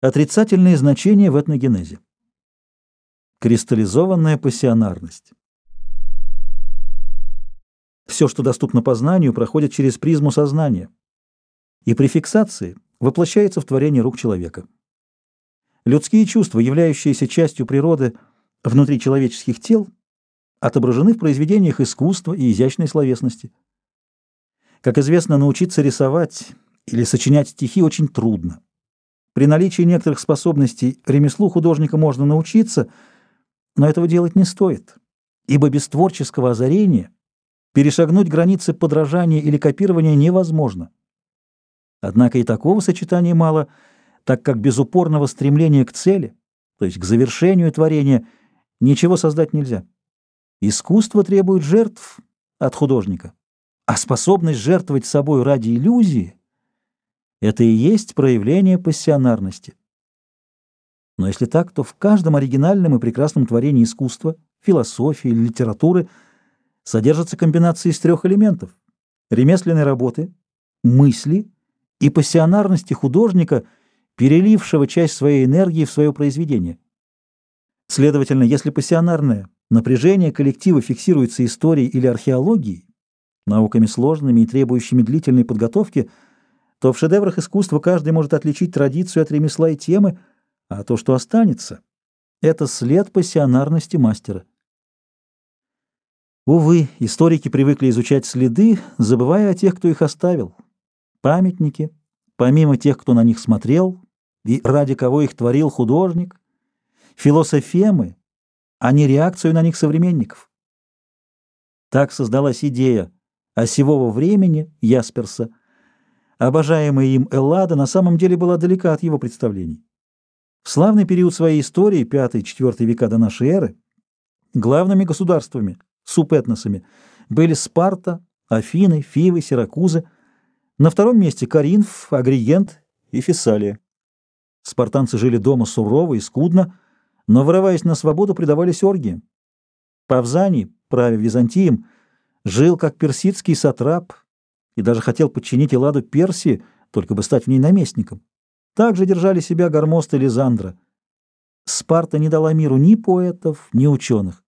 Отрицательные значения в этногенезе. Кристаллизованная пассионарность. Все, что доступно познанию, проходит через призму сознания, и при фиксации воплощается в творение рук человека. Людские чувства, являющиеся частью природы внутри человеческих тел, отображены в произведениях искусства и изящной словесности. Как известно, научиться рисовать или сочинять стихи очень трудно. При наличии некоторых способностей ремеслу художника можно научиться, но этого делать не стоит, ибо без творческого озарения перешагнуть границы подражания или копирования невозможно. Однако и такого сочетания мало, так как без упорного стремления к цели, то есть к завершению творения, ничего создать нельзя. Искусство требует жертв от художника, а способность жертвовать собой ради иллюзии это и есть проявление пассионарности. Но если так, то в каждом оригинальном и прекрасном творении искусства, философии, литературы содержатся комбинации из трех элементов – ремесленной работы, мысли и пассионарности художника, перелившего часть своей энергии в свое произведение. Следовательно, если пассионарное напряжение коллектива фиксируется историей или археологией, науками сложными и требующими длительной подготовки – то в шедеврах искусства каждый может отличить традицию от ремесла и темы, а то, что останется, это след пассионарности мастера. Увы, историки привыкли изучать следы, забывая о тех, кто их оставил. Памятники, помимо тех, кто на них смотрел и ради кого их творил художник, философемы, а не реакцию на них современников. Так создалась идея осевого времени Ясперса, Обожаемая им Эллада на самом деле была далека от его представлений. В славный период своей истории, 5-4 века до нашей эры, главными государствами, супетносами, были Спарта, Афины, Фивы, Сиракузы, на втором месте Каринф, Агриент и Фессалия. Спартанцы жили дома сурово и скудно, но, вырываясь на свободу, предавались оргиям. Павзаний, правя Византием, жил как персидский сатрап, и даже хотел подчинить Эладу Персии, только бы стать в ней наместником. Так же держали себя Гормост и Лизандра. Спарта не дала миру ни поэтов, ни ученых.